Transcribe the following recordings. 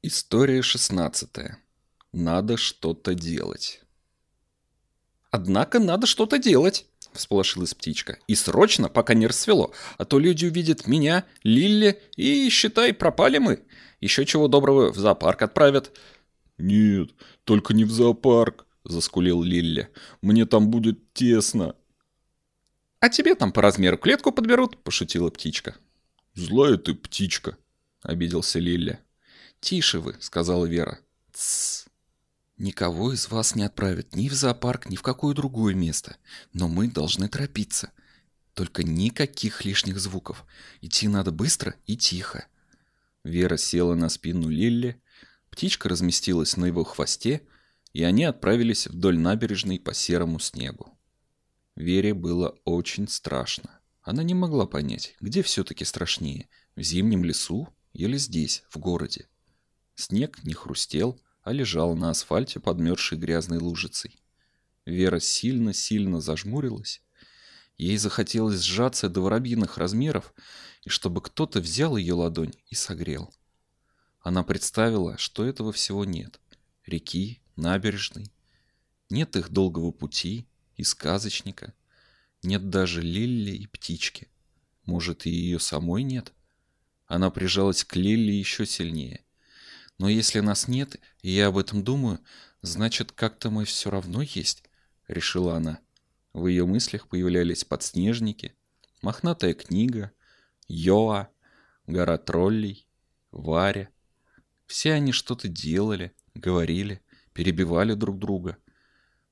История 16. Надо что-то делать. «Однако надо что-то делать», — всполошилась птичка. «И срочно, пока не рассвело, а то люди увидят меня, Лилли, и, считай, пропали мы. Еще чего доброго в зоопарк отправят». «Нет, только не в зоопарк», — заскулил Лилли. «Мне там будет тесно». «А тебе там по размеру клетку подберут», — пошутила птичка. «Злая ты птичка», — обиделся Лилли. «Тише вы», — сказала Вера. «Тссс. Никого из вас не отправят ни в зоопарк, ни в какое другое место. Но мы должны торопиться. Только никаких лишних звуков. Идти надо быстро и тихо». Вера села на спину Лилли, птичка разместилась на его хвосте, и они отправились вдоль набережной по серому снегу. Вере было очень страшно. Она не могла понять, где все-таки страшнее, в зимнем лесу или здесь, в городе. Снег не хрустел, а лежал на асфальте подмерзшей грязной лужицей. Вера сильно-сильно зажмурилась. Ей захотелось сжаться до воробьиных размеров, и чтобы кто-то взял ее ладонь и согрел. Она представила, что этого всего нет. Реки, набережной. Нет их долгого пути и сказочника. Нет даже Лилли и птички. Может, и ее самой нет? Она прижалась к Лилли еще сильнее. Но если нас нет, и я об этом думаю, значит, как-то мы все равно есть, решила она. В ее мыслях появлялись подснежники, мохнатая книга, Йоа, гора троллей, Варя. Все они что-то делали, говорили, перебивали друг друга.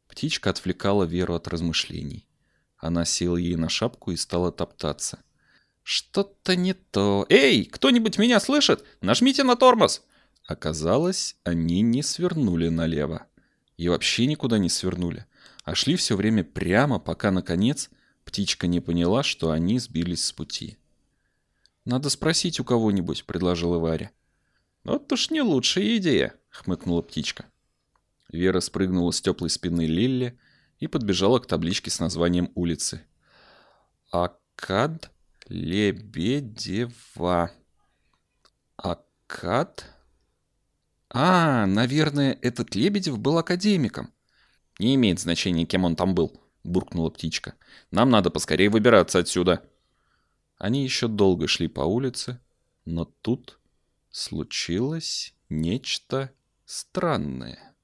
Птичка отвлекала Веру от размышлений. Она села ей на шапку и стала топтаться. «Что-то не то. Эй, кто-нибудь меня слышит? Нажмите на тормоз!» Оказалось, они не свернули налево. И вообще никуда не свернули, а шли все время прямо, пока, наконец, птичка не поняла, что они сбились с пути. «Надо спросить у кого-нибудь», — предложила Варя. «Вот уж не лучшая идея», — хмыкнула птичка. Вера спрыгнула с теплой спины Лилли и подбежала к табличке с названием улицы. «Акад Лебедева». «Акад а, наверное, этот Лебедев был академиком. Не имеет значения, кем он там был, буркнула птичка. Нам надо поскорее выбираться отсюда. Они еще долго шли по улице, но тут случилось нечто странное.